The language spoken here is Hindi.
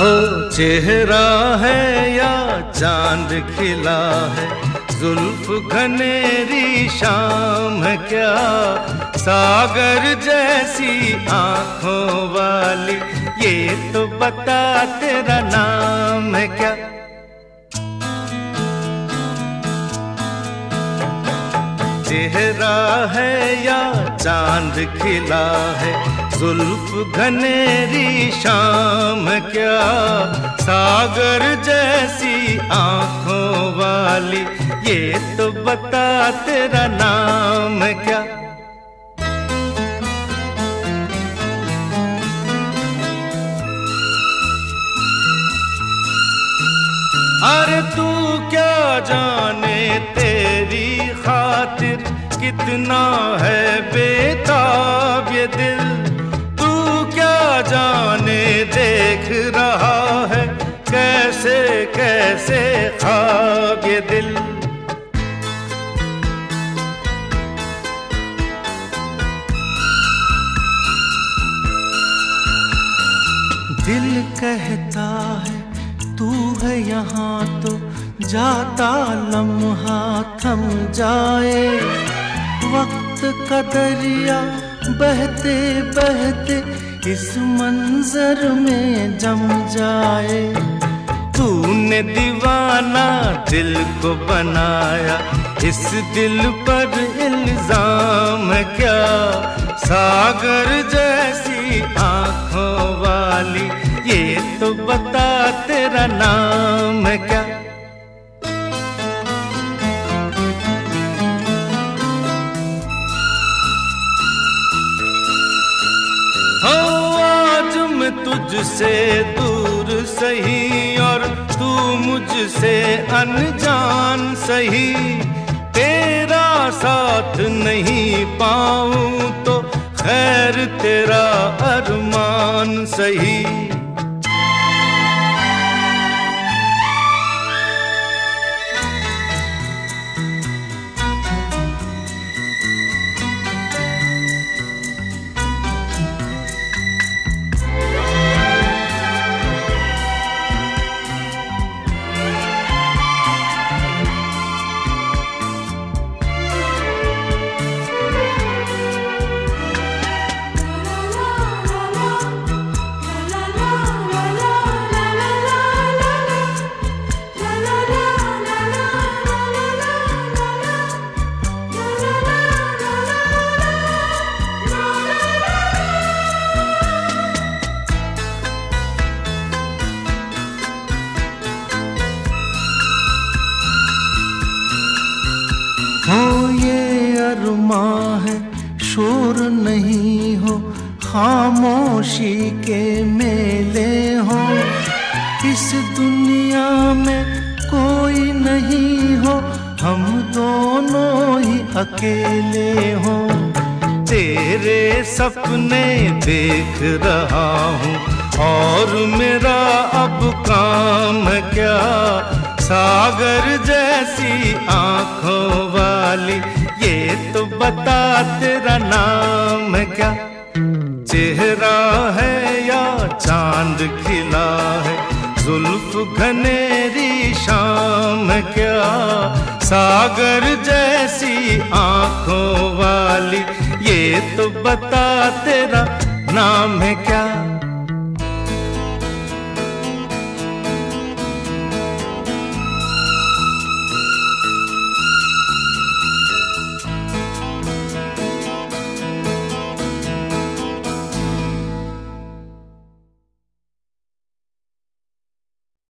हो चेहरा है या चाँद खिला है? जुल्फ घनेरी शाम है क्या? सागर जैसी आँखों वाली, ये तो बता तेरा नाम है क्या? चेहरा है या चाँद खिला है? जुल्फ घनेरी शाम क्या सागर जैसी आँखों वाली, ये तो बता तेरा नाम क्या? अरे तू क्या जाने तेरी खातिर, कितना है बेताब ये दिल? देख रहा है, कैसे कैसे ये दिल। दिल कहता है, तू है यहाँ तो जाता लम्हा थम जाए। वक्त का दरिया बहते बहते इस मंजर में जम जाए। तूने दीवाना दिल को बनाया, इस दिल पर इल्ज़ाम क्या? सागर जैसी आँखों वाली, ये तो बता तेरा नाम। तुझसे दूर सही और तू मुझसे अनजान सही। तेरा साथ नहीं पाऊँ तो खैर तेरा अरमान सही। अरमा है, शोर नहीं हो, खामोशी के मेले हो। इस दुनिया में कोई नहीं हो, हम दोनों ही अकेले हो। तेरे सपने देख रहा हूँ, और मेरा अब काम क्या? सागर जैसी आँखों वाली तो बता तेरा नाम क्या? चेहरा है या चाँद खिला है? जुल्फ घनेरी शाम क्या? सागर जैसी आँखों वाली, ये तो बता तेरा नाम है क्या?